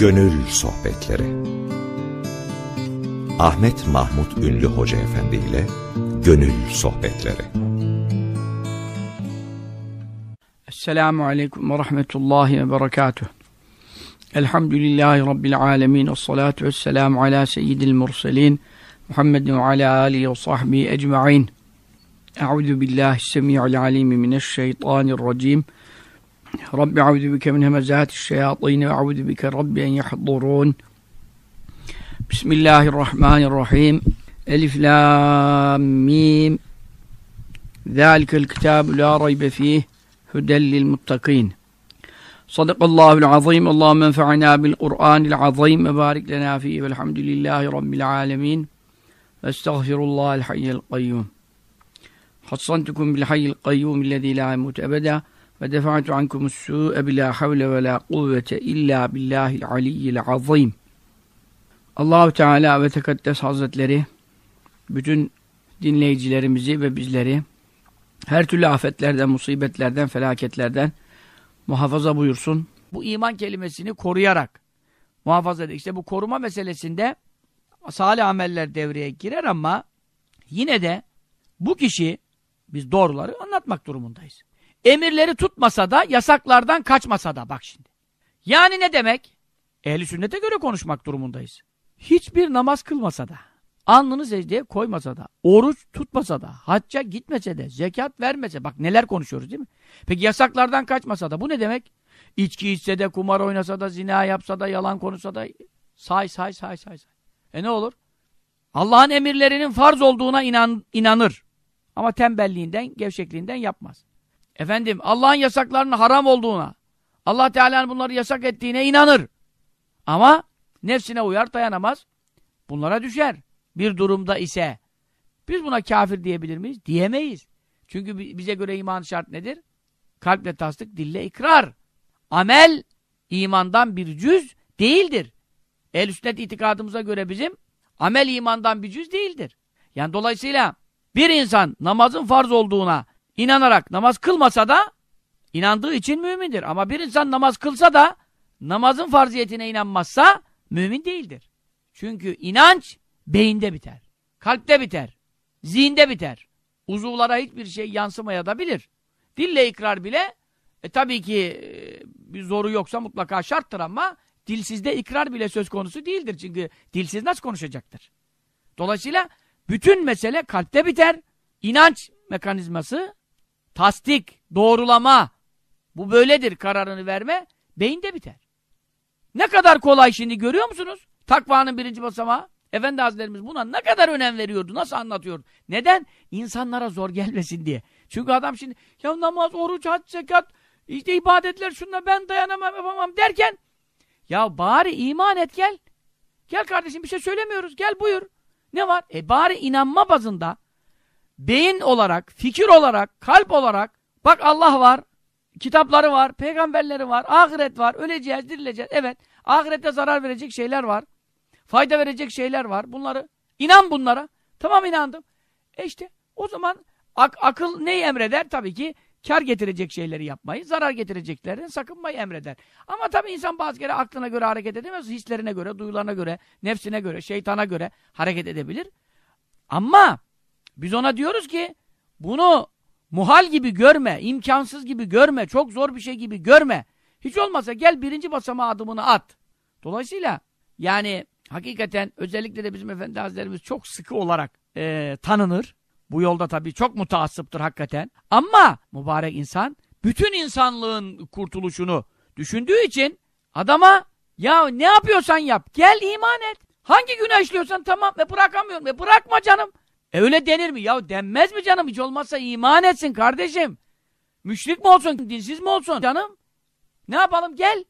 Gönül Sohbetleri. Ahmet Mahmut Ünlü Hoca Efendi ile Gönül Sohbetleri. Esselamu Aleyküm ve Rahmetullahi ve Berekatuh. Elhamdülillahi Rabbil Alemin ve salatu ve selamu ala seyyidil murselin Muhammedin ve ala alihi ve sahbihi ecma'in. Euzu billahi semi'il alimi mineşşeytanirracim رب أعوذ بك من همزات الشياطين وأعوذ بك رب أن يحضرون. بسم الله الرحمن الرحيم. ألف لام ميم. ذلك الكتاب لا ريب فيه هدى للمتقين. صدق الله العظيم. اللهم انفعنا بالقرآن العظيم. وبارك لنا فيه والحمد لله رب العالمين. أستغفر الله الحي القيوم. حصنتكم بالحي القيوم الذي لا يموت أبدا. Ve defa'tu ankumus su'e bila havle ve la kuvvete illa billahil aliyyil azim. Allahu Teala ve Tekaddes Hazretleri bütün dinleyicilerimizi ve bizleri her türlü afetlerden, musibetlerden, felaketlerden muhafaza buyursun. Bu iman kelimesini koruyarak muhafaza edin. İşte bu koruma meselesinde salih ameller devreye girer ama yine de bu kişi biz doğruları anlatmak durumundayız. Emirleri tutmasa da, yasaklardan kaçmasa da bak şimdi. Yani ne demek? Ehli sünnete göre konuşmak durumundayız. Hiçbir namaz kılmasa da, alnını secdeye koymasa da, oruç tutmasa da, hacca gitmese de, zekat vermese, bak neler konuşuyoruz değil mi? Peki yasaklardan kaçmasa da bu ne demek? İçki içse de, kumar oynasa da, zina yapsa da, yalan konuşsa da, say say say say say. E ne olur? Allah'ın emirlerinin farz olduğuna inan, inanır. Ama tembelliğinden, gevşekliğinden yapmaz. Efendim Allah'ın yasaklarının haram olduğuna, Allah Teala'nın bunları yasak ettiğine inanır. Ama nefsine uyar dayanamaz. Bunlara düşer. Bir durumda ise biz buna kafir diyebilir miyiz? Diyemeyiz. Çünkü bize göre iman şart nedir? Kalple tasdik, dille ikrar. Amel imandan bir cüz değildir. El sünnet itikadımıza göre bizim amel imandan bir cüz değildir. Yani dolayısıyla bir insan namazın farz olduğuna inanarak namaz kılmasa da inandığı için mümindir. Ama bir insan namaz kılsa da namazın farziyetine inanmazsa mümin değildir. Çünkü inanç beyinde biter. Kalpte biter. Zihinde biter. Uzuvlara hiçbir şey yansımaya da bilir. Dille ikrar bile e, tabii ki e, bir zoru yoksa mutlaka şarttır ama dilsizde ikrar bile söz konusu değildir. Çünkü dilsiz nasıl konuşacaktır? Dolayısıyla bütün mesele kalpte biter. İnanç mekanizması tasdik, doğrulama, bu böyledir kararını verme, beyinde biter. Ne kadar kolay şimdi görüyor musunuz? Takvanın birinci basamağı. Efendi Hazretlerimiz buna ne kadar önem veriyordu, nasıl anlatıyordu? Neden? İnsanlara zor gelmesin diye. Çünkü adam şimdi ya namaz, oruç, hac, zekat, işte ibadetler şunla ben dayanamam, yapamam derken ya bari iman et gel. Gel kardeşim bir şey söylemiyoruz, gel buyur. Ne var? E bari inanma bazında beyin olarak, fikir olarak, kalp olarak bak Allah var, kitapları var, peygamberleri var, ahiret var, öleceğiz, dirileceğiz. Evet, ahirette zarar verecek şeyler var. Fayda verecek şeyler var. Bunları, inan bunlara. Tamam inandım. E işte o zaman ak akıl neyi emreder? Tabii ki kar getirecek şeyleri yapmayı, zarar getireceklerden sakınmayı emreder. Ama tabii insan bazı kere aklına göre hareket edemez. Hislerine göre, duyularına göre, nefsine göre, şeytana göre hareket edebilir. Ama biz ona diyoruz ki bunu muhal gibi görme, imkansız gibi görme, çok zor bir şey gibi görme. Hiç olmazsa gel birinci basamağa adımını at. Dolayısıyla yani hakikaten özellikle de bizim Efendi Hazretlerimiz çok sıkı olarak e, tanınır. Bu yolda tabii çok mutaassıptır hakikaten. Ama mübarek insan bütün insanlığın kurtuluşunu düşündüğü için adama ya ne yapıyorsan yap gel iman et. Hangi günah işliyorsan tamam ve bırakamıyorum. ve bırakma canım. E öyle denir mi? Ya denmez mi canım? Hiç olmazsa iman etsin kardeşim. Müşrik mi olsun, dinsiz mi olsun canım? Ne yapalım? Gel.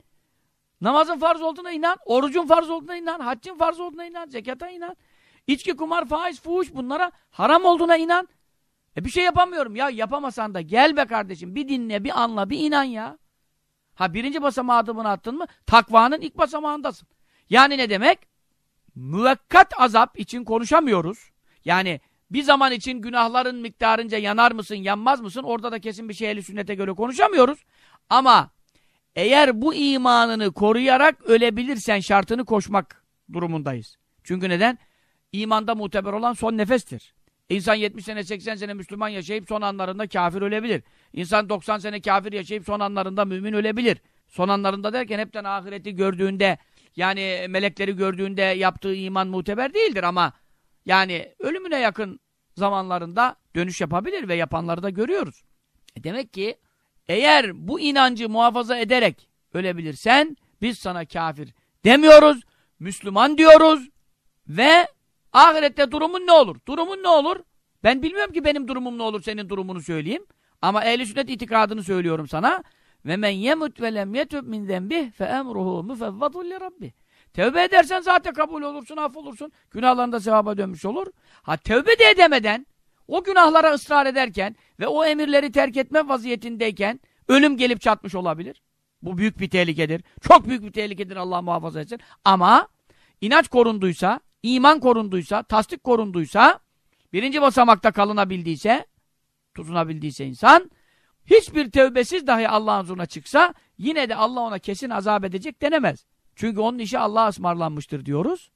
Namazın farz olduğuna inan, orucun farz olduğuna inan, haccın farz olduğuna inan, zekata inan. İçki, kumar, faiz, fuhuş bunlara haram olduğuna inan. E bir şey yapamıyorum. Ya yapamasan da gel be kardeşim. Bir dinle, bir anla, bir inan ya. Ha birinci basamağı adımını attın mı? Takvanın ilk basamağındasın. Yani ne demek? Müvekkat azap için konuşamıyoruz. Yani bir zaman için günahların miktarınca yanar mısın, yanmaz mısın? Orada da kesin bir şey eli sünnete göre konuşamıyoruz. Ama eğer bu imanını koruyarak ölebilirsen şartını koşmak durumundayız. Çünkü neden? İmanda muteber olan son nefestir. İnsan 70 sene 80 sene Müslüman yaşayıp son anlarında kafir ölebilir. İnsan 90 sene kafir yaşayıp son anlarında mümin ölebilir. Son anlarında derken hepten ahireti gördüğünde yani melekleri gördüğünde yaptığı iman muteber değildir ama yani ölümüne yakın zamanlarında dönüş yapabilir ve yapanları da görüyoruz. E demek ki eğer bu inancı muhafaza ederek ölebilirsen biz sana kafir demiyoruz, Müslüman diyoruz ve ahirette durumun ne olur? Durumun ne olur? Ben bilmiyorum ki benim durumum ne olur senin durumunu söyleyeyim. Ama ehl sünnet itikadını söylüyorum sana. Ve men yemut ve lem yetub min zenbih fe. Tevbe edersen zaten kabul olursun, affolursun. Günahlarında sevaba dönmüş olur. Ha tevbe de edemeden, o günahlara ısrar ederken ve o emirleri terk etme vaziyetindeyken ölüm gelip çatmış olabilir. Bu büyük bir tehlikedir. Çok büyük bir tehlikedir Allah muhafaza etsin. Ama inanç korunduysa, iman korunduysa, tasdik korunduysa, birinci basamakta kalınabildiyse, tutunabildiyse insan, hiçbir tevbesiz dahi Allah'ın huzuruna çıksa, yine de Allah ona kesin azap edecek denemez. Çünkü onun işi Allah'a ısmarlanmıştır diyoruz.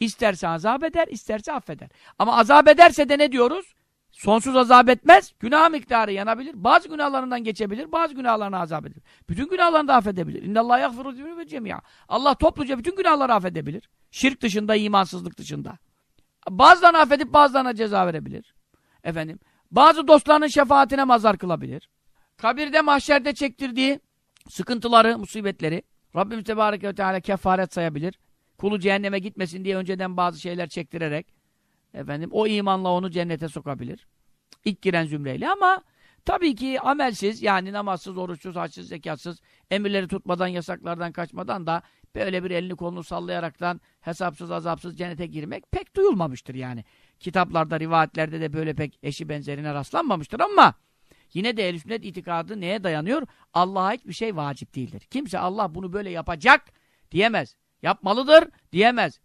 İsterse azap eder, isterse affeder. Ama azap ederse de ne diyoruz? Sonsuz azap etmez, günah miktarı yanabilir, bazı günahlarından geçebilir, bazı günahlarına azap edilir. Bütün günahlarını da affedebilir. İnnallâh yagfiru ve cemiyâ. Allah topluca bütün günahları affedebilir. Şirk dışında, imansızlık dışında. Bazılarını affedip bazılarına ceza verebilir. Efendim, bazı dostlarının şefaatine mazar kılabilir. Kabirde, mahşerde çektirdiği sıkıntıları, musibetleri Rabbimiz Tebareke ve Teala kefaret sayabilir. Kulu cehenneme gitmesin diye önceden bazı şeyler çektirerek efendim o imanla onu cennete sokabilir. İlk giren zümreyle ama tabii ki amelsiz yani namazsız, oruçsuz, haçsız, zekatsız, emirleri tutmadan, yasaklardan kaçmadan da böyle bir elini kolunu sallayaraktan hesapsız, azapsız cennete girmek pek duyulmamıştır yani. Kitaplarda, rivayetlerde de böyle pek eşi benzerine rastlanmamıştır ama yine de ehl sünnet itikadı neye dayanıyor? Allah'a hiçbir şey vacip değildir. Kimse Allah bunu böyle yapacak diyemez. Yapmalıdır diyemez.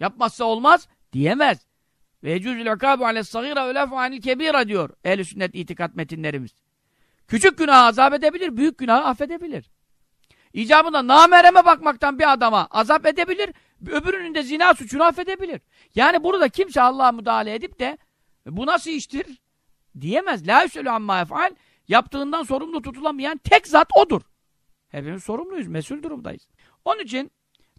Yapmazsa olmaz diyemez. Ve yecüzül akabu ales sagira ve lefu anil kebira diyor ehl sünnet itikat metinlerimiz. Küçük günahı azap edebilir, büyük günahı affedebilir. İcabında namereme bakmaktan bir adama azap edebilir, öbürünün de zina suçunu affedebilir. Yani burada kimse Allah'a müdahale edip de bu nasıl iştir diyemez. La yüselü amma efal yaptığından sorumlu tutulamayan tek zat odur. Hepimiz sorumluyuz, mesul durumdayız. Onun için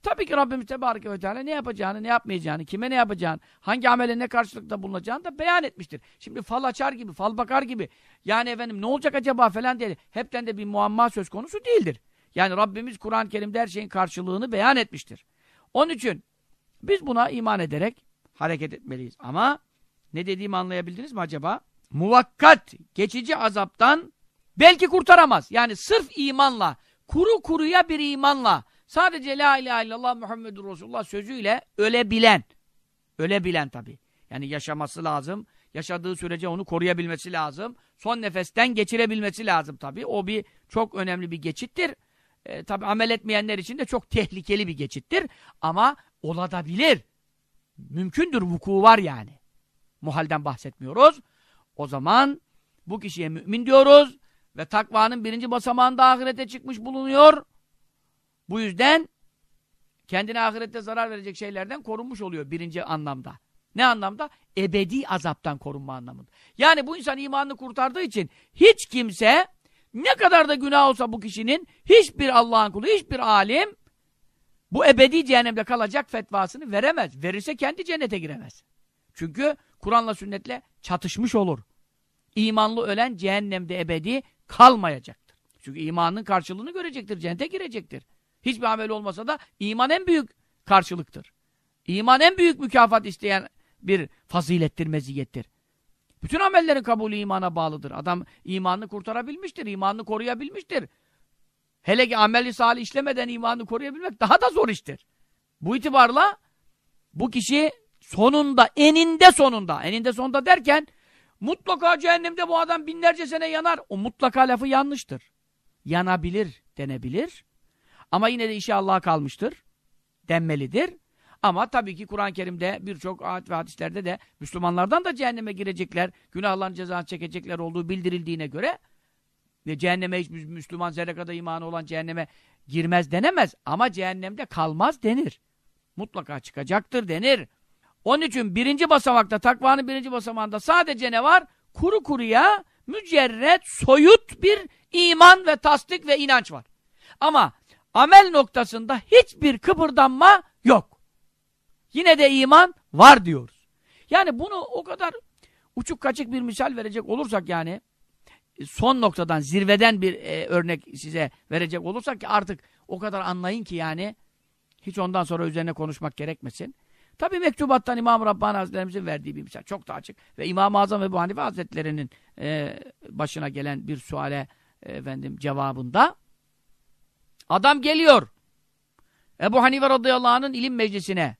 tabii ki Rabbimiz Tebareke ve Teala ne yapacağını, ne yapmayacağını, kime ne yapacağını, hangi amele ne karşılıkta bulunacağını da beyan etmiştir. Şimdi fal açar gibi, fal bakar gibi, yani efendim ne olacak acaba falan diye hepten de bir muamma söz konusu değildir. Yani Rabbimiz Kur'an-ı Kerim'de her şeyin karşılığını beyan etmiştir. Onun için biz buna iman ederek hareket etmeliyiz. Ama ne dediğimi anlayabildiniz mi acaba? Muvakkat, geçici azaptan belki kurtaramaz. Yani sırf imanla, kuru kuruya bir imanla, sadece La ilahe illallah Muhammedur Resulullah sözüyle ölebilen, ölebilen tabi. Yani yaşaması lazım, yaşadığı sürece onu koruyabilmesi lazım. Son nefesten geçirebilmesi lazım tabi. O bir çok önemli bir geçittir. E, tabi amel etmeyenler için de çok tehlikeli bir geçittir. Ama olabilir. Mümkündür, vuku var yani. Muhalden bahsetmiyoruz. O zaman bu kişiye mümin diyoruz ve takvanın birinci basamağında ahirete çıkmış bulunuyor. Bu yüzden kendine ahirette zarar verecek şeylerden korunmuş oluyor birinci anlamda. Ne anlamda? Ebedi azaptan korunma anlamında. Yani bu insan imanını kurtardığı için hiç kimse ne kadar da günah olsa bu kişinin hiçbir Allah'ın kulu, hiçbir alim bu ebedi cehennemde kalacak fetvasını veremez. Verirse kendi cennete giremez. Çünkü Kur'an'la sünnetle çatışmış olur. İmanlı ölen cehennemde ebedi kalmayacaktır. Çünkü imanın karşılığını görecektir, cennete girecektir. Hiçbir amel olmasa da iman en büyük karşılıktır. İman en büyük mükafat isteyen bir fazilettir, meziyettir. Bütün amellerin kabulü imana bağlıdır. Adam imanını kurtarabilmiştir, imanını koruyabilmiştir. Hele ki ameli salih işlemeden imanını koruyabilmek daha da zor iştir. Bu itibarla bu kişi sonunda, eninde sonunda, eninde sonunda derken mutlaka cehennemde bu adam binlerce sene yanar. O mutlaka lafı yanlıştır. Yanabilir denebilir. Ama yine de işi Allah'a kalmıştır. Denmelidir. Ama tabii ki Kur'an-ı Kerim'de birçok ayet ve hadislerde de Müslümanlardan da cehenneme girecekler, günahların cezasını çekecekler olduğu bildirildiğine göre Ve cehenneme hiç Müslüman zerre imanı olan cehenneme girmez denemez. Ama cehennemde kalmaz denir. Mutlaka çıkacaktır denir. Onun için birinci basamakta, takvanın birinci basamağında sadece ne var? Kuru kuruya mücerret, soyut bir iman ve tasdik ve inanç var. Ama amel noktasında hiçbir kıpırdanma yok. Yine de iman var diyoruz. Yani bunu o kadar uçuk kaçık bir misal verecek olursak yani son noktadan, zirveden bir e, örnek size verecek olursak ki artık o kadar anlayın ki yani hiç ondan sonra üzerine konuşmak gerekmesin. Tabi mektubattan İmam Rabbani Hazretlerimizin verdiği bir misal çok daha açık. Ve İmam-ı Azam Ebu Hanife Hazretlerinin e, başına gelen bir suale e, efendim cevabında adam geliyor. Ebu Hanife radıyallahu anh'ın ilim meclisine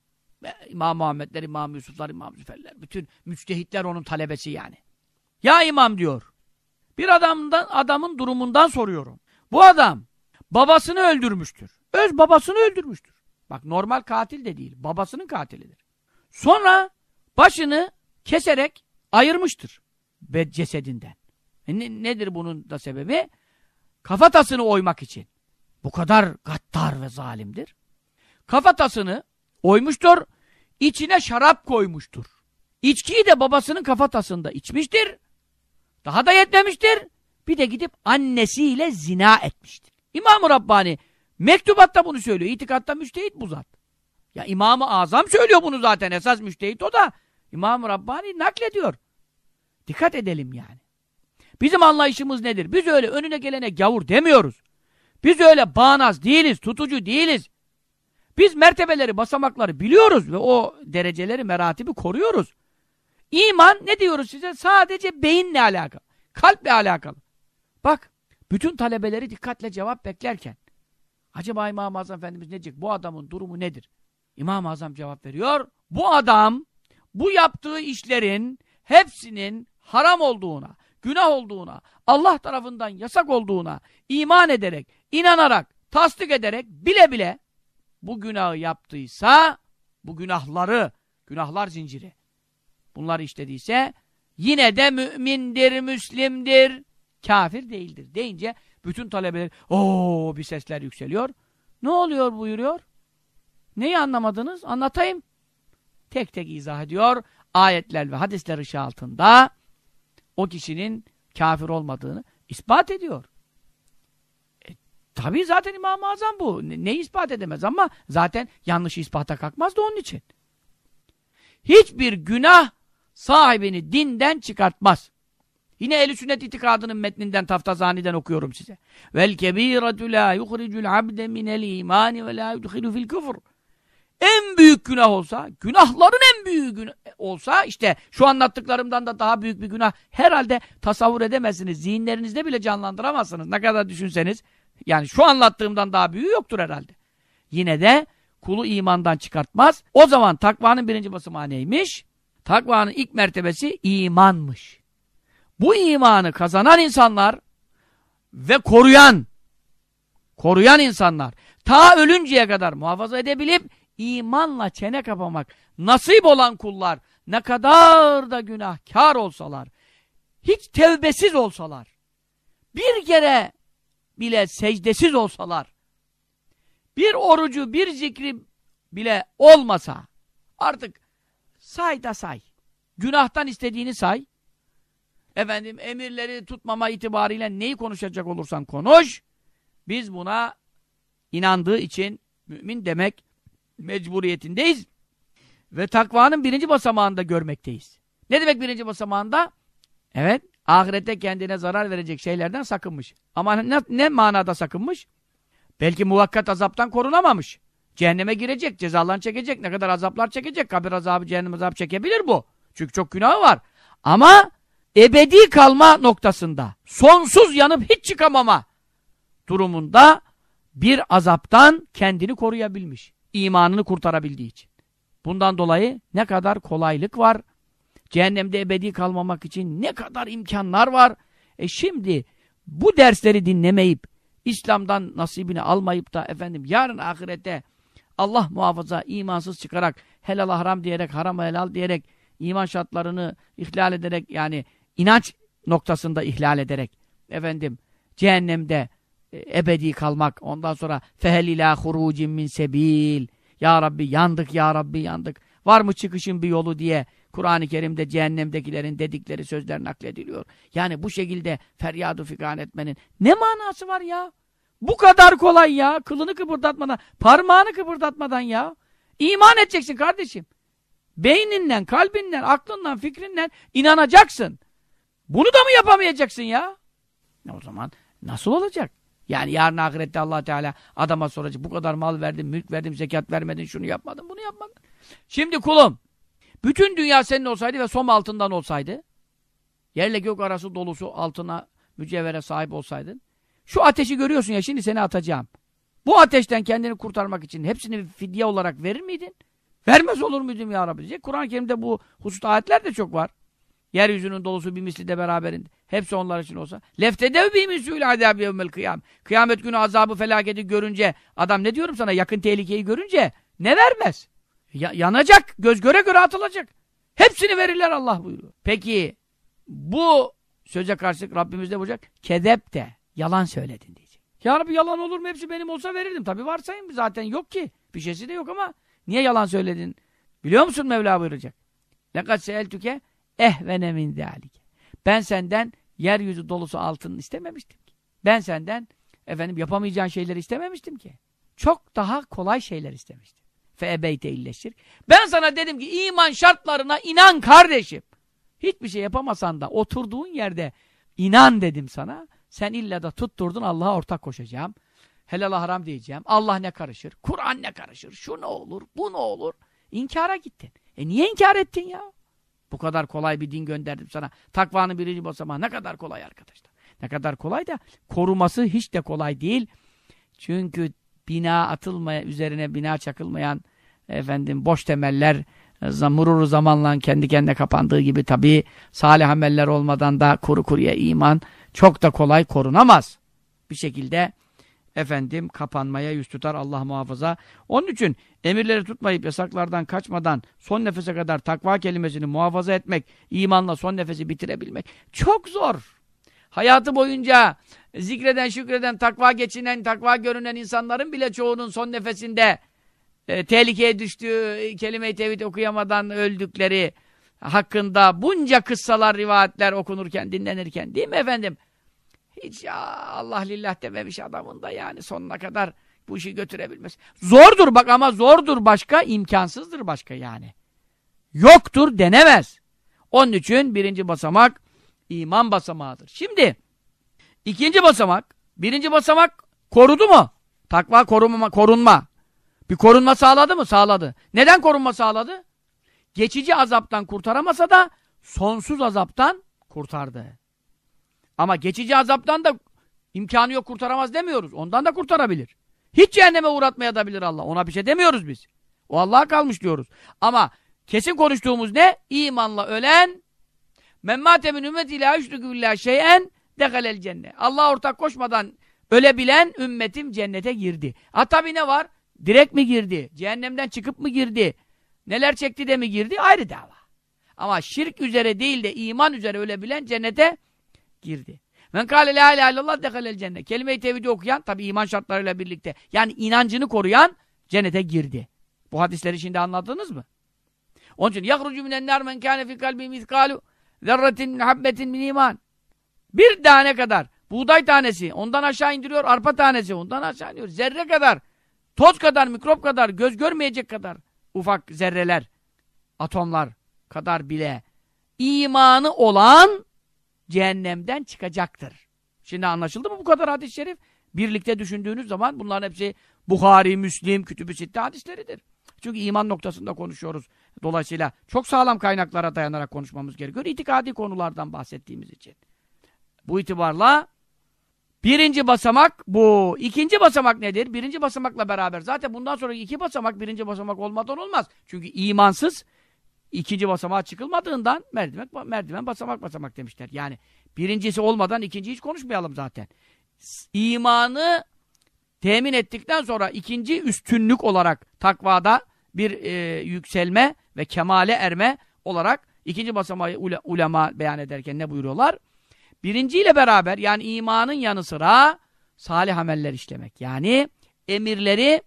İmam Muhammedler, İmam Yusuflar, İmam Züferler bütün müçtehitler onun talebesi yani. Ya imam diyor. Bir adamdan adamın durumundan soruyorum. Bu adam babasını öldürmüştür. Öz babasını öldürmüştür. Bak normal katil de değil. Babasının katilidir. Sonra başını keserek ayırmıştır. Ve cesedinden. E ne, nedir bunun da sebebi? Kafatasını oymak için. Bu kadar gattar ve zalimdir. Kafatasını oymuştur. içine şarap koymuştur. İçkiyi de babasının kafatasında içmiştir. Daha da yetmemiştir. Bir de gidip annesiyle zina etmiştir. İmam-ı Rabbani mektubatta bunu söylüyor. İtikatta müştehit bu zat. Ya İmam-ı Azam söylüyor bunu zaten. Esas müştehit o da. İmam-ı Rabbani naklediyor. Dikkat edelim yani. Bizim anlayışımız nedir? Biz öyle önüne gelene gavur demiyoruz. Biz öyle bağnaz değiliz, tutucu değiliz. Biz mertebeleri, basamakları biliyoruz ve o dereceleri, meratibi koruyoruz. İman ne diyoruz size? Sadece beyinle alakalı. Kalple alakalı. Bak, bütün talebeleri dikkatle cevap beklerken acaba İmam-ı Azam Efendimiz ne diyecek? Bu adamın durumu nedir? İmam-ı Azam cevap veriyor. Bu adam bu yaptığı işlerin hepsinin haram olduğuna, günah olduğuna, Allah tarafından yasak olduğuna iman ederek, inanarak, tasdik ederek, bile bile bu günahı yaptıysa, bu günahları, günahlar zinciri, bunları işlediyse, yine de mümindir, müslimdir, kafir değildir deyince, bütün talebeler, ooo bir sesler yükseliyor. Ne oluyor buyuruyor? Neyi anlamadınız? Anlatayım. Tek tek izah ediyor. Ayetler ve hadisler ışığı altında o kişinin kafir olmadığını ispat ediyor. E, tabii zaten İmam-ı Azam bu. Ne, neyi ispat edemez ama zaten yanlış ispata kalkmaz da onun için. Hiçbir günah sahibini dinden çıkartmaz. Yine ehl Sünnet itikadının metninden Taftazani'den okuyorum size. Vel kebîretü lâ yuhricul abde minel imani ve lâ yudhilu fil küfür. En büyük günah olsa, günahların en büyüğü günah olsa, işte şu anlattıklarımdan da daha büyük bir günah herhalde tasavvur edemezsiniz. Zihinlerinizde bile canlandıramazsınız. Ne kadar düşünseniz. Yani şu anlattığımdan daha büyüğü yoktur herhalde. Yine de kulu imandan çıkartmaz. O zaman takvanın birinci basamağı neymiş? Takvanın ilk mertebesi imanmış. Bu imanı kazanan insanlar ve koruyan, koruyan insanlar, ta ölünceye kadar muhafaza edebilip imanla çene kapamak nasip olan kullar ne kadar da günahkar olsalar, hiç tevbesiz olsalar, bir kere bile secdesiz olsalar, bir orucu, bir zikri bile olmasa, artık say da say, günahtan istediğini say, efendim emirleri tutmama itibariyle neyi konuşacak olursan konuş, biz buna inandığı için mümin demek mecburiyetindeyiz. Ve takvanın birinci basamağında görmekteyiz. Ne demek birinci basamağında? Evet, ahirette kendine zarar verecek şeylerden sakınmış. Ama ne, ne manada sakınmış? Belki muvakkat azaptan korunamamış. Cehenneme girecek, cezalarını çekecek, ne kadar azaplar çekecek, kabir azabı, cehennem azabı çekebilir bu. Çünkü çok günahı var. Ama ebedi kalma noktasında, sonsuz yanıp hiç çıkamama durumunda bir azaptan kendini koruyabilmiş. İmanını kurtarabildiği için. Bundan dolayı ne kadar kolaylık var. Cehennemde ebedi kalmamak için ne kadar imkanlar var. E şimdi bu dersleri dinlemeyip İslam'dan nasibini almayıp da efendim yarın ahirette Allah muhafaza imansız çıkarak helal haram diyerek haram helal diyerek iman şartlarını ihlal ederek yani inanç noktasında ihlal ederek efendim cehennemde e, ebedi kalmak. Ondan sonra fehel ila hurucin min sebil. Ya Rabbi yandık ya Rabbi yandık. Var mı çıkışın bir yolu diye Kur'an-ı Kerim'de cehennemdekilerin dedikleri sözler naklediliyor. Yani bu şekilde feryadu figan etmenin ne manası var ya? Bu kadar kolay ya. Kılını kıpırdatmadan, parmağını kıpırdatmadan ya. İman edeceksin kardeşim. Beyninden, kalbinden, aklından, fikrinden inanacaksın. Bunu da mı yapamayacaksın ya? O zaman nasıl olacak? Yani yarın ahirette allah Teala adama soracak. Bu kadar mal verdim, mülk verdim, zekat vermedin, şunu yapmadın, bunu yapmadın. Şimdi kulum, bütün dünya senin olsaydı ve som altından olsaydı, yerle gök arası dolusu altına, mücevhere sahip olsaydın, şu ateşi görüyorsun ya şimdi seni atacağım. Bu ateşten kendini kurtarmak için hepsini fidye olarak verir miydin? Vermez olur muydum ya Rabbi diyecek. Kur'an-ı Kerim'de bu hususta ayetler de çok var. Yeryüzünün dolusu bir misli de beraberinde. Hepsi onlar için olsa. Leftedev bir misül azab yevmel kıyam. Kıyamet günü azabı felaketi görünce adam ne diyorum sana yakın tehlikeyi görünce ne vermez? Ya, yanacak. Göz göre göre atılacak. Hepsini verirler Allah buyuruyor. Peki bu söze karşılık Rabbimiz de bulacak. Kedep de yalan söyledin diyecek. Ya Rabbi yalan olur mu? Hepsi benim olsa verirdim. Tabi varsayın zaten yok ki. Bir şeysi de yok ama niye yalan söyledin? Biliyor musun Mevla buyuracak. Lekat seeltüke ehvene min zâlike. Ben senden yeryüzü dolusu altın istememiştim ki. Ben senden efendim yapamayacağın şeyleri istememiştim ki. Çok daha kolay şeyler istemiştim. Fe ebeyte illeşir. Ben sana dedim ki iman şartlarına inan kardeşim. Hiçbir şey yapamasan da oturduğun yerde inan dedim sana. Sen illa da tutturdun Allah'a ortak koşacağım. Helal haram diyeceğim. Allah ne karışır? Kur'an ne karışır? Şu ne olur? Bu ne olur? İnkara gittin. E niye inkar ettin ya? Bu kadar kolay bir din gönderdim sana. Takvanın birinci basamağı ne kadar kolay arkadaşlar. Ne kadar kolay da koruması hiç de kolay değil. Çünkü bina atılmaya, üzerine bina çakılmayan efendim boş temeller mururu zamanla kendi kendine kapandığı gibi tabii salih ameller olmadan da kuru kuruya iman çok da kolay korunamaz. Bir şekilde efendim kapanmaya yüz tutar Allah muhafaza. Onun için emirleri tutmayıp yasaklardan kaçmadan son nefese kadar takva kelimesini muhafaza etmek, imanla son nefesi bitirebilmek çok zor. Hayatı boyunca zikreden, şükreden, takva geçinen, takva görünen insanların bile çoğunun son nefesinde e, tehlikeye düştüğü, kelime-i tevhid okuyamadan öldükleri hakkında bunca kıssalar, rivayetler okunurken, dinlenirken değil mi efendim? Hiç ya Allah lillah dememiş adamın da yani sonuna kadar bu işi götürebilmez. Zordur bak ama zordur başka, imkansızdır başka yani. Yoktur denemez. Onun için birinci basamak iman basamağıdır. Şimdi ikinci basamak, birinci basamak korudu mu? Takva korunma, korunma. Bir korunma sağladı mı? Sağladı. Neden korunma sağladı? Geçici azaptan kurtaramasa da sonsuz azaptan kurtardı. Ama geçici azaptan da imkanı yok kurtaramaz demiyoruz. Ondan da kurtarabilir. Hiç cehenneme uğratmaya da bilir Allah. Ona bir şey demiyoruz biz. O Allah'a kalmış diyoruz. Ama kesin konuştuğumuz ne? İmanla ölen men mâte min ümmeti ilâüşrükü billâh şeyen dehalel cennet. Allah ortak koşmadan ölebilen ümmetim cennete girdi. Ha tabi ne var? Direkt mi girdi? Cehennemden çıkıp mı girdi? Neler çekti de mi girdi? Ayrı dava. Ama şirk üzere değil de iman üzere ölebilen cennete girdi. Men kâle la ilahe illallah dehalel cennet. Kelime-i tevhidi okuyan, tabi iman şartlarıyla birlikte, yani inancını koruyan cennete girdi. Bu hadisleri şimdi anladınız mı? Onun için yahrucu minennâr men kâne fi kalbi mizkâlu zerretin habbetin min iman. Bir tane kadar, buğday tanesi, ondan aşağı indiriyor, arpa tanesi, ondan aşağı indiriyor, zerre kadar, toz kadar, mikrop kadar, göz görmeyecek kadar ufak zerreler, atomlar kadar bile imanı olan cehennemden çıkacaktır. Şimdi anlaşıldı mı bu kadar hadis-i şerif? Birlikte düşündüğünüz zaman bunların hepsi Bukhari, Müslim, Kütüb-i Sitte hadisleridir. Çünkü iman noktasında konuşuyoruz. Dolayısıyla çok sağlam kaynaklara dayanarak konuşmamız gerekiyor. İtikadi konulardan bahsettiğimiz için. Bu itibarla birinci basamak bu. İkinci basamak nedir? Birinci basamakla beraber. Zaten bundan sonra iki basamak birinci basamak olmadan olmaz. Çünkü imansız ikinci basamağa çıkılmadığından merdiven, merdiven basamak basamak demişler. Yani birincisi olmadan ikinci hiç konuşmayalım zaten. İmanı temin ettikten sonra ikinci üstünlük olarak takvada bir e, yükselme ve kemale erme olarak ikinci basamağı ule, ulema beyan ederken ne buyuruyorlar? Birinciyle beraber yani imanın yanı sıra salih ameller işlemek. Yani emirleri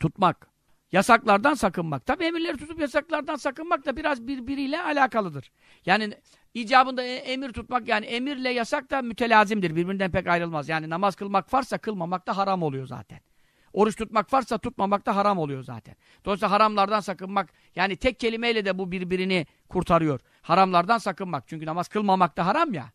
tutmak. Yasaklardan sakınmak. Tabi emirleri tutup yasaklardan sakınmak da biraz birbiriyle alakalıdır. Yani icabında e, emir tutmak yani emirle yasak da mütelazimdir. Birbirinden pek ayrılmaz. Yani namaz kılmak varsa kılmamak da haram oluyor zaten. Oruç tutmak varsa tutmamak da haram oluyor zaten. Dolayısıyla haramlardan sakınmak yani tek kelimeyle de bu birbirini kurtarıyor. Haramlardan sakınmak. Çünkü namaz kılmamak da haram ya.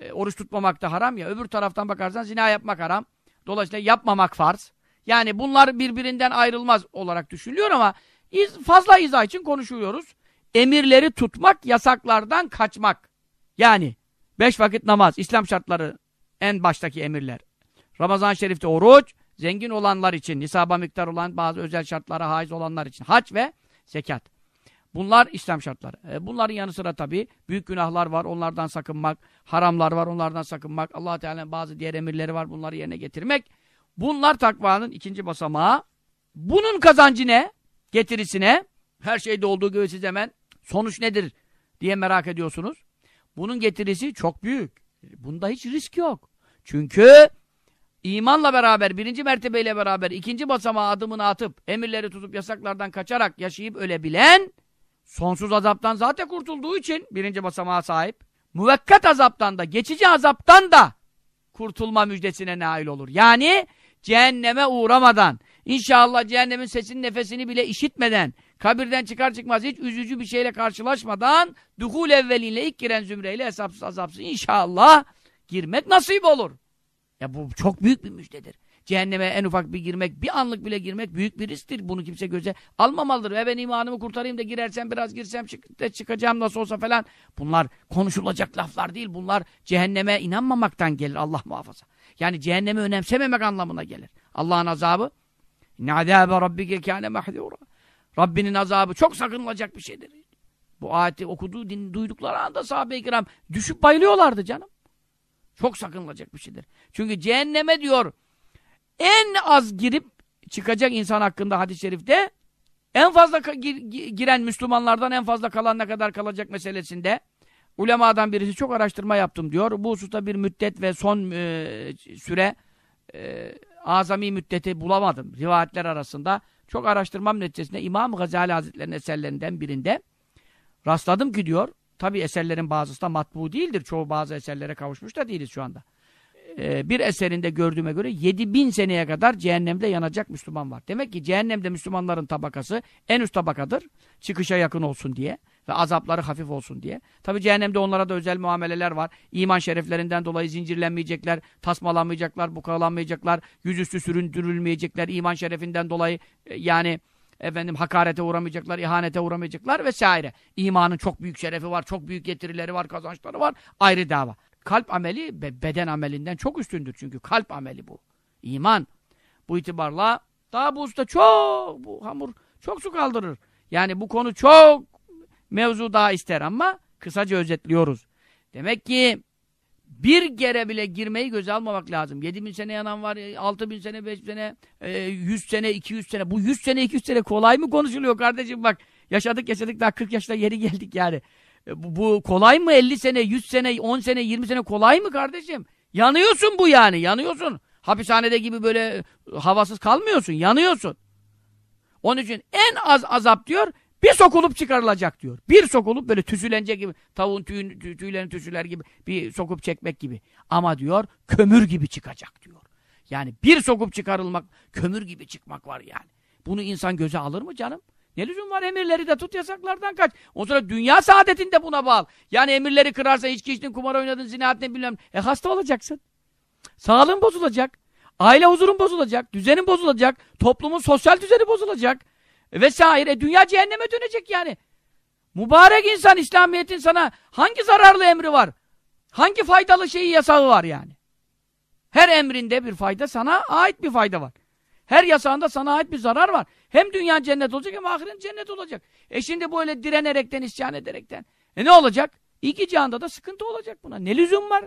E, oruç tutmamak da haram ya. Öbür taraftan bakarsan zina yapmak haram. Dolayısıyla yapmamak farz. Yani bunlar birbirinden ayrılmaz olarak düşünülüyor ama iz, fazla izah için konuşuyoruz. Emirleri tutmak, yasaklardan kaçmak. Yani beş vakit namaz, İslam şartları en baştaki emirler. Ramazan-ı Şerif'te oruç, zengin olanlar için, nisaba miktar olan bazı özel şartlara haiz olanlar için hac ve zekat. Bunlar İslam şartları. E, bunların yanı sıra tabii büyük günahlar var, onlardan sakınmak, haramlar var, onlardan sakınmak, allah Teala'nın bazı diğer emirleri var, bunları yerine getirmek. Bunlar takvanın ikinci basamağı. Bunun kazancı ne? Getirisine, her şeyde olduğu gibi siz hemen sonuç nedir diye merak ediyorsunuz. Bunun getirisi çok büyük. Bunda hiç risk yok. Çünkü imanla beraber, birinci mertebeyle beraber ikinci basamağa adımını atıp, emirleri tutup yasaklardan kaçarak yaşayıp ölebilen, sonsuz azaptan zaten kurtulduğu için birinci basamağa sahip, müvekkat azaptan da, geçici azaptan da kurtulma müjdesine nail olur. Yani cehenneme uğramadan, inşallah cehennemin sesini nefesini bile işitmeden, kabirden çıkar çıkmaz hiç üzücü bir şeyle karşılaşmadan, duhul evvelinle ilk giren zümreyle hesapsız azapsız inşallah girmek nasip olur. Ya bu çok büyük bir müjdedir. Cehenneme en ufak bir girmek, bir anlık bile girmek büyük bir risktir. Bunu kimse göze almamalıdır. Ve ben imanımı kurtarayım da girersem biraz girsem çık çıkacağım nasıl olsa falan. Bunlar konuşulacak laflar değil. Bunlar cehenneme inanmamaktan gelir Allah muhafaza. Yani cehennemi önemsememek anlamına gelir. Allah'ın azabı ne azâbe rabbike kâne mahdûra. Rabbinin azabı çok sakınılacak bir şeydir. Bu ayeti okuduğu, din, duydukları anda sahabe-i kiram düşüp bayılıyorlardı canım. Çok sakınılacak bir şeydir. Çünkü cehenneme diyor en az girip çıkacak insan hakkında hadis-i şerifte en fazla gir, giren Müslümanlardan en fazla kalan ne kadar kalacak meselesinde ulemadan birisi çok araştırma yaptım diyor. Bu hususta bir müddet ve son e, süre e, azami müddeti bulamadım rivayetler arasında. Çok araştırmam neticesinde İmam Gazali Hazretleri'nin eserlerinden birinde rastladım ki diyor. Tabi eserlerin bazısı da matbu değildir. Çoğu bazı eserlere kavuşmuş da değiliz şu anda. Ee, bir eserinde gördüğüme göre 7000 seneye kadar cehennemde yanacak Müslüman var. Demek ki cehennemde Müslümanların tabakası en üst tabakadır. Çıkışa yakın olsun diye ve azapları hafif olsun diye. Tabi cehennemde onlara da özel muameleler var. İman şereflerinden dolayı zincirlenmeyecekler, tasmalanmayacaklar, bukalanmayacaklar, yüzüstü süründürülmeyecekler. iman şerefinden dolayı e, yani efendim hakarete uğramayacaklar, ihanete uğramayacaklar vesaire. İmanın çok büyük şerefi var, çok büyük getirileri var, kazançları var. Ayrı dava. Kalp ameli beden amelinden çok üstündür çünkü kalp ameli bu. İman. Bu itibarla daha bu usta çok bu hamur çok su kaldırır. Yani bu konu çok mevzu daha ister ama kısaca özetliyoruz. Demek ki bir kere bile girmeyi göze almamak lazım. 7 bin sene yanan var, 6 bin sene, 5 sene, 100 sene, 200 sene. Bu 100 sene, 200 sene kolay mı konuşuluyor kardeşim bak. Yaşadık yaşadık daha 40 yaşta yeri geldik yani. E, bu, bu kolay mı 50 sene, 100 sene, 10 sene, 20 sene kolay mı kardeşim? Yanıyorsun bu yani, yanıyorsun. Hapishanede gibi böyle havasız kalmıyorsun, yanıyorsun. Onun için en az azap diyor, bir sokulup çıkarılacak diyor. Bir sokulup böyle tüsülenecek gibi, tavuğun tüy, tüy, tüylerini tüsüler gibi, bir sokup çekmek gibi. Ama diyor, kömür gibi çıkacak diyor. Yani bir sokup çıkarılmak, kömür gibi çıkmak var yani. Bunu insan göze alır mı canım? Ne lüzum var emirleri de tut yasaklardan kaç. O sonra dünya saadetinde buna bağlı. Yani emirleri kırarsa içki içtin, kumar oynadın, zina ettin bilmem. E hasta olacaksın. Sağlığın bozulacak. Aile huzurun bozulacak. Düzenin bozulacak. Toplumun sosyal düzeni bozulacak. E vesaire. Dünya cehenneme dönecek yani. Mübarek insan İslamiyet'in sana hangi zararlı emri var? Hangi faydalı şeyi yasağı var yani? Her emrinde bir fayda sana ait bir fayda var. Her yasağında sana ait bir zarar var. Hem dünya cennet olacak hem ahiret cennet olacak. E şimdi böyle direnerekten, isyan ederekten. E ne olacak? İki cihanda da sıkıntı olacak buna. Ne lüzum var?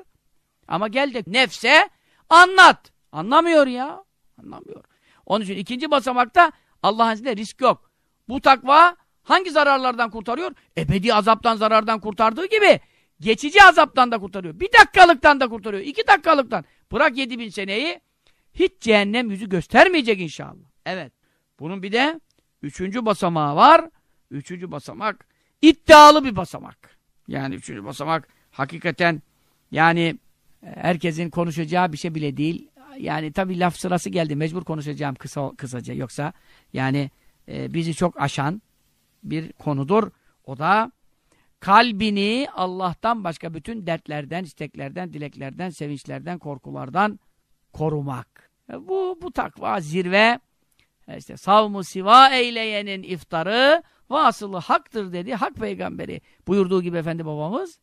Ama gel de nefse anlat. Anlamıyor ya. Anlamıyor. Onun için ikinci basamakta Allah'ın izniyle risk yok. Bu takva hangi zararlardan kurtarıyor? Ebedi azaptan zarardan kurtardığı gibi Geçici azaptan da kurtarıyor. Bir dakikalıktan da kurtarıyor. iki dakikalıktan. Bırak yedi bin seneyi hiç cehennem yüzü göstermeyecek inşallah. Evet. Bunun bir de üçüncü basamağı var. Üçüncü basamak iddialı bir basamak. Yani üçüncü basamak hakikaten yani e, herkesin konuşacağı bir şey bile değil. Yani tabii laf sırası geldi. Mecbur konuşacağım kısa kısaca. Yoksa yani e, bizi çok aşan bir konudur. O da kalbini Allah'tan başka bütün dertlerden, isteklerden, dileklerden, sevinçlerden, korkulardan korumak. E, bu bu takva zirve. E, işte savmu siva eyleyenin iftarı vasılı haktır dedi. Hak peygamberi buyurduğu gibi efendi babamız.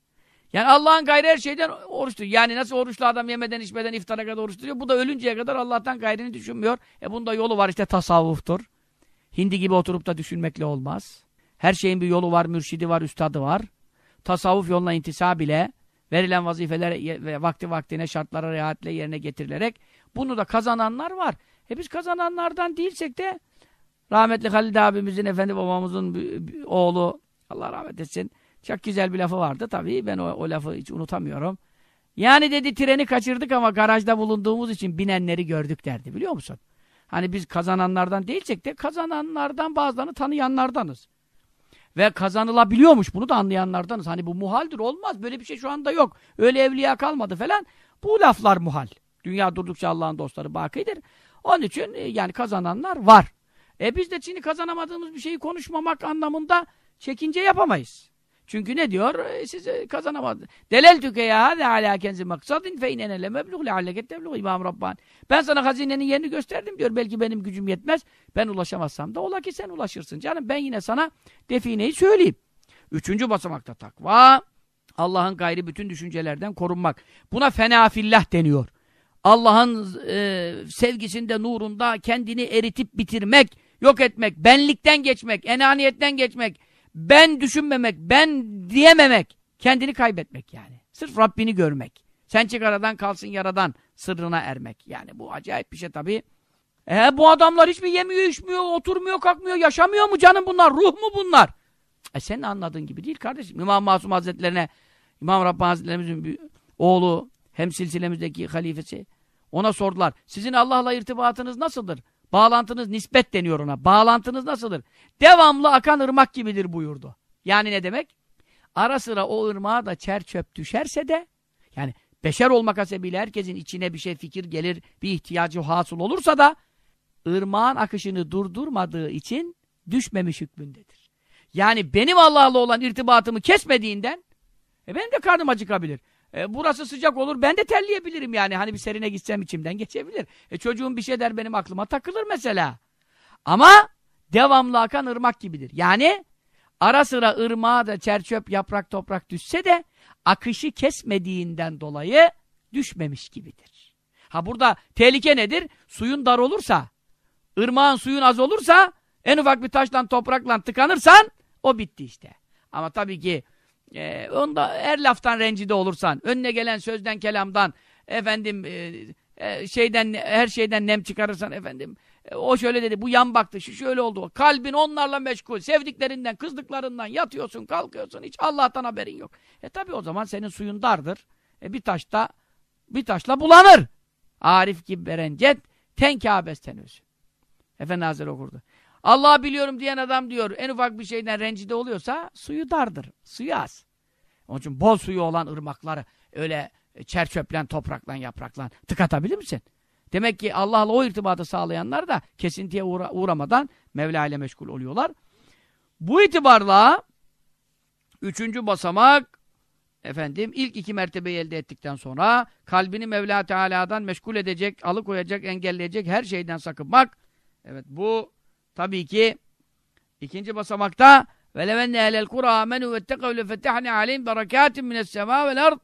Yani Allah'ın gayrı her şeyden oruç tutuyor. Yani nasıl oruçlu adam yemeden içmeden iftara kadar oruç tutuyor. Bu da ölünceye kadar Allah'tan gayrını düşünmüyor. E bunda yolu var işte tasavvuftur. Hindi gibi oturup da düşünmekle olmaz. Her şeyin bir yolu var, mürşidi var, üstadı var. Tasavvuf yoluna intisab ile verilen vazifeler ve vakti vaktine şartlara riayetle yerine getirilerek bunu da kazananlar var. E biz kazananlardan değilsek de rahmetli Halid abimizin, efendi babamızın oğlu Allah rahmet etsin çok güzel bir lafı vardı tabii. Ben o, o lafı hiç unutamıyorum. Yani dedi treni kaçırdık ama garajda bulunduğumuz için binenleri gördük derdi biliyor musun? Hani biz kazananlardan değilsek de kazananlardan bazılarını tanıyanlardanız. Ve kazanılabiliyormuş bunu da anlayanlardanız. Hani bu muhaldir olmaz böyle bir şey şu anda yok. Öyle evliya kalmadı falan. Bu laflar muhal. Dünya durdukça Allah'ın dostları bakidir. Onun için e, yani kazananlar var. E biz de şimdi kazanamadığımız bir şeyi konuşmamak anlamında çekince yapamayız. Çünkü ne diyor? E, siz e, kazanamadınız. Deleltüke ya hâze alâ kenzi maksadin fe inene le lealleket tebluğ İmam Rabban. Ben sana hazinenin yerini gösterdim diyor. Belki benim gücüm yetmez. Ben ulaşamazsam da ola ki sen ulaşırsın. Canım ben yine sana defineyi söyleyeyim. Üçüncü basamakta takva. Allah'ın gayri bütün düşüncelerden korunmak. Buna fenafillah deniyor. Allah'ın e, sevgisinde, nurunda kendini eritip bitirmek, yok etmek, benlikten geçmek, enaniyetten geçmek, ben düşünmemek, ben diyememek, kendini kaybetmek yani. Sırf Rabbini görmek. Sen çık aradan kalsın yaradan sırrına ermek. Yani bu acayip bir şey tabii. E bu adamlar hiç mi yemiyor, içmiyor, oturmuyor, kalkmıyor, yaşamıyor mu canım bunlar? Ruh mu bunlar? E senin anladığın gibi değil kardeşim. İmam Masum Hazretlerine, İmam Rabbani Hazretlerimizin oğlu, hem silsilemizdeki halifesi, ona sordular. Sizin Allah'la irtibatınız nasıldır? Bağlantınız nispet deniyor ona. Bağlantınız nasıldır? Devamlı akan ırmak gibidir buyurdu. Yani ne demek? Ara sıra o ırmağa da çer çöp düşerse de yani beşer olmak hasebiyle herkesin içine bir şey fikir gelir, bir ihtiyacı hasıl olursa da ırmağın akışını durdurmadığı için düşmemiş hükmündedir. Yani benim Allah'la olan irtibatımı kesmediğinden e benim de karnım acıkabilir. E, burası sıcak olur. Ben de terleyebilirim yani. Hani bir serine gitsem içimden geçebilir. E, çocuğum bir şey der benim aklıma takılır mesela. Ama devamlı akan ırmak gibidir. Yani ara sıra ırmağa da çerçöp, yaprak, toprak düşse de akışı kesmediğinden dolayı düşmemiş gibidir. Ha burada tehlike nedir? Suyun dar olursa, ırmağın suyun az olursa, en ufak bir taşla toprakla tıkanırsan o bitti işte. Ama tabii ki e, onda her laftan rencide olursan, önüne gelen sözden, kelamdan, efendim e, e, şeyden her şeyden nem çıkarırsan efendim e, o şöyle dedi, bu yan baktı, şu şöyle oldu. Kalbin onlarla meşgul, sevdiklerinden, kızdıklarından yatıyorsun, kalkıyorsun, hiç Allah'tan haberin yok. E tabi o zaman senin suyun dardır. E bir taşta bir taşla bulanır. Arif gibi berencet, ten kâbesten özü. Efendi Hazretleri okurdu. Allah biliyorum diyen adam diyor en ufak bir şeyden rencide oluyorsa suyu dardır. Suyu az. Onun için bol suyu olan ırmakları öyle çer çöplen, topraklan, yapraklan tıkatabilir misin? Demek ki Allah'la o irtibatı sağlayanlar da kesintiye uğra uğramadan Mevla ile meşgul oluyorlar. Bu itibarla üçüncü basamak efendim ilk iki mertebeyi elde ettikten sonra kalbini Mevla Teala'dan meşgul edecek, alıkoyacak, engelleyecek her şeyden sakınmak. Evet bu Tabii ki ikinci basamakta ve velevenne ehlel kura amenu vetteqev lefettehne aleyhim berekâtin minessema vel ard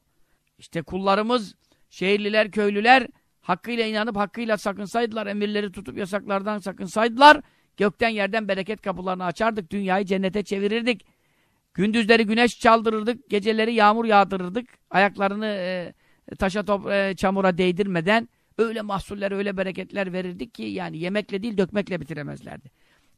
İşte kullarımız, şehirliler, köylüler hakkıyla inanıp hakkıyla sakınsaydılar, emirleri tutup yasaklardan sakınsaydılar, gökten yerden bereket kapılarını açardık, dünyayı cennete çevirirdik. Gündüzleri güneş çaldırırdık, geceleri yağmur yağdırırdık, ayaklarını e, taşa top, e, çamura değdirmeden Öyle mahsuller, öyle bereketler verirdik ki yani yemekle değil dökmekle bitiremezlerdi.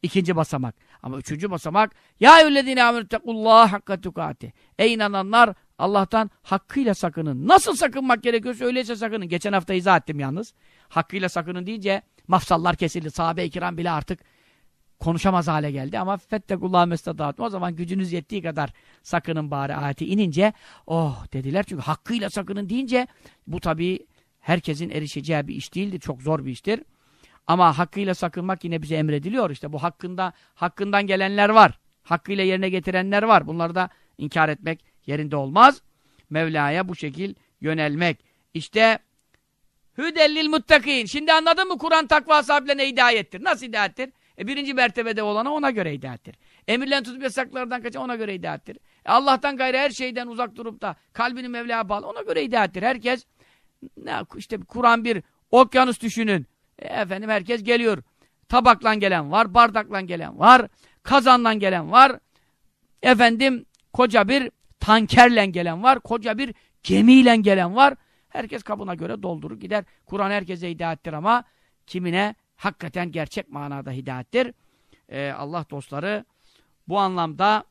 İkinci basamak. Ama üçüncü basamak Ya eyyühellezine amenüttekullâhe hakka tukati. Ey inananlar Allah'tan hakkıyla sakının. Nasıl sakınmak gerekiyorsa öyleyse sakının. Geçen hafta izah ettim yalnız. Hakkıyla sakının deyince mafsallar kesildi. Sahabe-i kiram bile artık konuşamaz hale geldi ama fettekullah mestadatum o zaman gücünüz yettiği kadar sakının bari ayeti inince oh dediler çünkü hakkıyla sakının deyince bu tabii herkesin erişeceği bir iş değildir. Çok zor bir iştir. Ama hakkıyla sakınmak yine bize emrediliyor. İşte bu hakkında hakkından gelenler var. Hakkıyla yerine getirenler var. Bunları da inkar etmek yerinde olmaz. Mevla'ya bu şekil yönelmek. İşte hüdellil muttakin. Şimdi anladın mı Kur'an takva sahiplerine hidayettir. Nasıl hidayettir? E birinci mertebede olana ona göre hidayettir. Emirlerini tutup yasaklardan kaçan ona göre hidayettir. E Allah'tan gayrı her şeyden uzak durup da kalbini Mevla'ya bağlı ona göre hidayettir. Herkes ne işte Kur'an bir okyanus düşünün. E efendim herkes geliyor. Tabakla gelen var, bardakla gelen var, kazanla gelen var. Efendim koca bir tankerle gelen var, koca bir gemiyle gelen var. Herkes kabına göre doldurur gider. Kur'an herkese hidayettir ama kimine hakikaten gerçek manada hidayettir. Ee, Allah dostları bu anlamda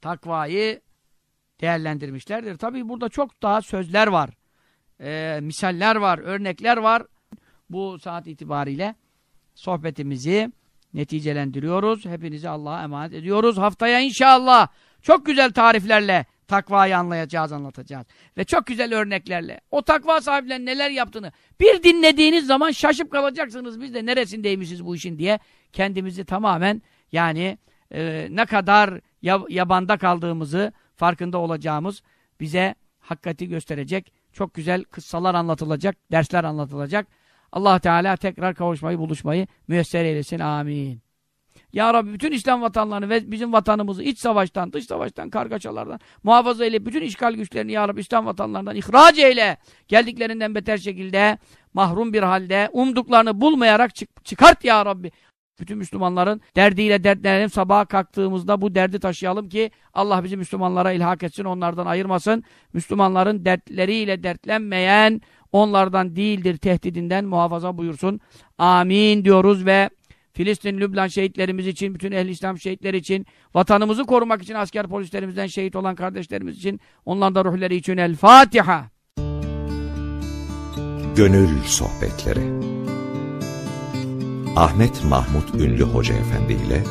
takvayı değerlendirmişlerdir. Tabii burada çok daha sözler var. Ee, misaller var, örnekler var. Bu saat itibariyle sohbetimizi neticelendiriyoruz. Hepinizi Allah'a emanet ediyoruz. Haftaya inşallah çok güzel tariflerle takvayı anlayacağız, anlatacağız. Ve çok güzel örneklerle. O takva sahiplerinin neler yaptığını bir dinlediğiniz zaman şaşıp kalacaksınız. Biz de neresindeymişiz bu işin diye kendimizi tamamen yani e, ne kadar yabanda kaldığımızı farkında olacağımız bize hakikati gösterecek çok güzel kıssalar anlatılacak, dersler anlatılacak. Allah Teala tekrar kavuşmayı, buluşmayı müyesser eylesin. Amin. Ya Rabbi bütün İslam vatanlarını ve bizim vatanımızı iç savaştan, dış savaştan, kargaşalardan muhafaza eyle. Bütün işgal güçlerini Ya Rabbi İslam vatanlarından ihraç eyle. Geldiklerinden beter şekilde mahrum bir halde umduklarını bulmayarak çık çıkart Ya Rabbi. Bütün Müslümanların derdiyle dertlenelim. Sabaha kalktığımızda bu derdi taşıyalım ki Allah bizi Müslümanlara ilhak etsin, onlardan ayırmasın. Müslümanların dertleriyle dertlenmeyen onlardan değildir tehdidinden muhafaza buyursun. Amin diyoruz ve Filistin, Lübnan şehitlerimiz için, bütün ehl İslam şehitleri için, vatanımızı korumak için asker polislerimizden şehit olan kardeşlerimiz için, onların da ruhları için El Fatiha. Gönül Sohbetleri Ahmet Mahmut Ünlü Hoca Efendi ile